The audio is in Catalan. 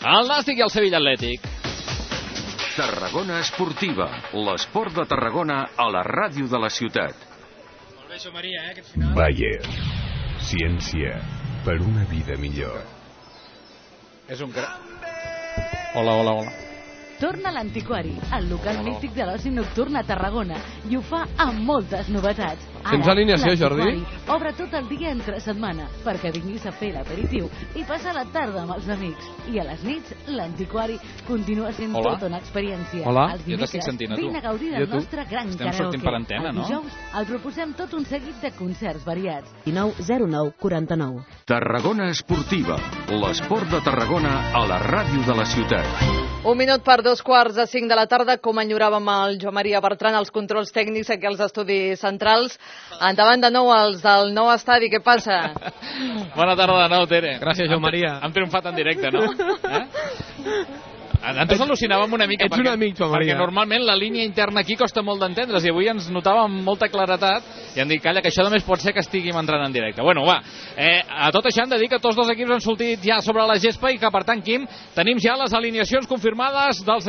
El Nàstic i el Sevilla Atlètic. Tarragona Esportiva, l'esport de Tarragona a la ràdio de la ciutat. Molt bé, això, Maria, eh, aquest final. Bayer. Ciència per una vida millor. És un gra... Hola, hola, hola. Torna l'Antiquari, el local místic de l'oci nocturn a Tarragona, i ho fa amb moltes novetats. Tens alineació, Jordi? Obre tot el dia entre setmana, perquè vinguis a fer l'aperitiu i passar la tarda amb els amics. I a les nits, l'Antiquari continua sent Hola. tota una experiència. Hola. Els Jo t'estic sentint, a tu. vine a gaudir a del nostre gran Estem karaoke. sortint per antena, El no? dijous el proposem tot un seguit de concerts variats. 19 09 49. Tarragona Esportiva, l'esport de Tarragona a la ràdio de la ciutat. Un minut per dos quarts de cinc de la tarda, com enyoràvem el Joan Maria Bertran, els controls tècnics aquí als estudis centrals. Endavant de nou els del nou estadi, què passa? Bona tarda de nou, Tere. Gràcies, Joan Maria. Hem triomfat en directe, no? Eh? Nosaltres al·lucinàvem una mica. Ets un amic, Joan Maria. Perquè normalment la línia interna aquí costa molt d'entendre's i avui ens notàvem amb molta claretat i han dit, calla, que això només pot ser que estiguin entrant en directe. Bueno, va, eh, a tot això hem de dir que tots dos equips han sortit ja sobre la gespa i que, per tant, Quim, tenim ja les alineacions confirmades dels equips